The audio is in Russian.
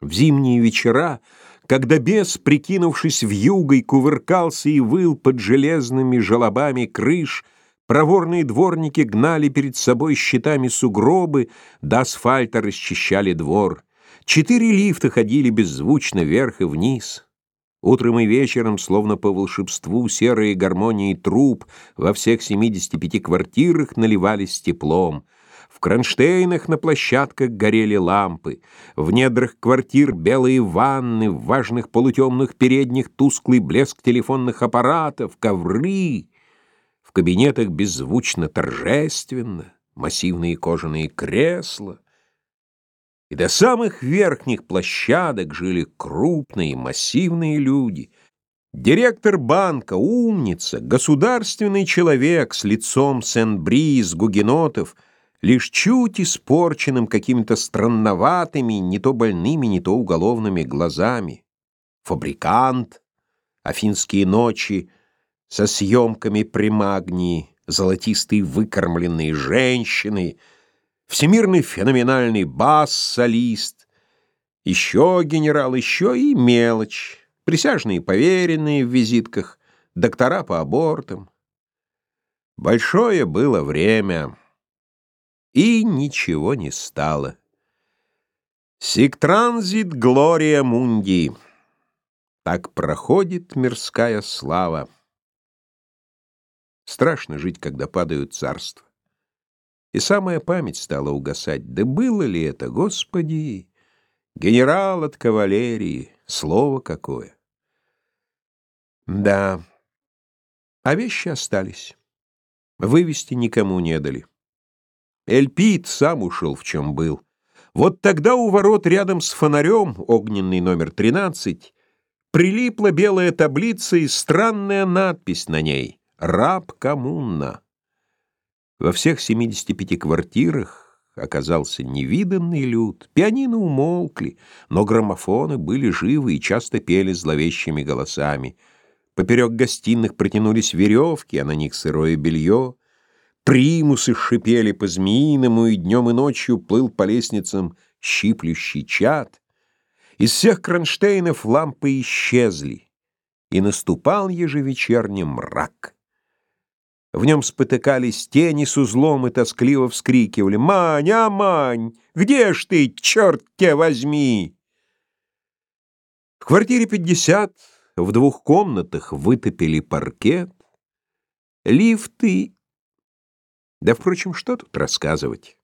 В зимние вечера, когда бес, прикинувшись в югой, кувыркался и выл под железными желобами крыш, проворные дворники гнали перед собой щитами сугробы, до асфальта расчищали двор. Четыре лифта ходили беззвучно вверх и вниз. Утром и вечером, словно по волшебству, серые гармонии труб во всех 75 квартирах наливались теплом — кронштейнах на площадках горели лампы, в недрах квартир белые ванны, в важных полутемных передних тусклый блеск телефонных аппаратов, ковры. В кабинетах беззвучно торжественно, массивные кожаные кресла. И до самых верхних площадок жили крупные, массивные люди — Директор банка, умница, государственный человек с лицом Сен-Бри из гугенотов — лишь чуть испорченным какими-то странноватыми, не то больными, не то уголовными глазами. Фабрикант, афинские ночи со съемками примагнии, золотистые выкормленные женщины, всемирный феноменальный бас-солист, еще генерал, еще и мелочь, присяжные поверенные в визитках, доктора по абортам. Большое было время и ничего не стало. Сиктранзит глория мунди. Так проходит мирская слава. Страшно жить, когда падают царства. И самая память стала угасать. Да было ли это, Господи? Генерал от кавалерии, слово какое. Да, а вещи остались. Вывести никому не дали. Эльпид сам ушел, в чем был. Вот тогда у ворот рядом с фонарем, огненный номер 13, прилипла белая таблица и странная надпись на ней «Раб коммуна». Во всех 75 квартирах оказался невиданный люд. Пианино умолкли, но граммофоны были живы и часто пели зловещими голосами. Поперек гостиных протянулись веревки, а на них сырое белье. Примусы шипели по-змеиному, и днем и ночью плыл по лестницам щиплющий чад. Из всех кронштейнов лампы исчезли, и наступал ежевечерний мрак. В нем спотыкались тени с узлом и тоскливо вскрикивали «Мань, а Мань, где ж ты, черт тебя возьми!» В квартире 50 в двух комнатах вытопили паркет, лифты да, впрочем, что тут рассказывать?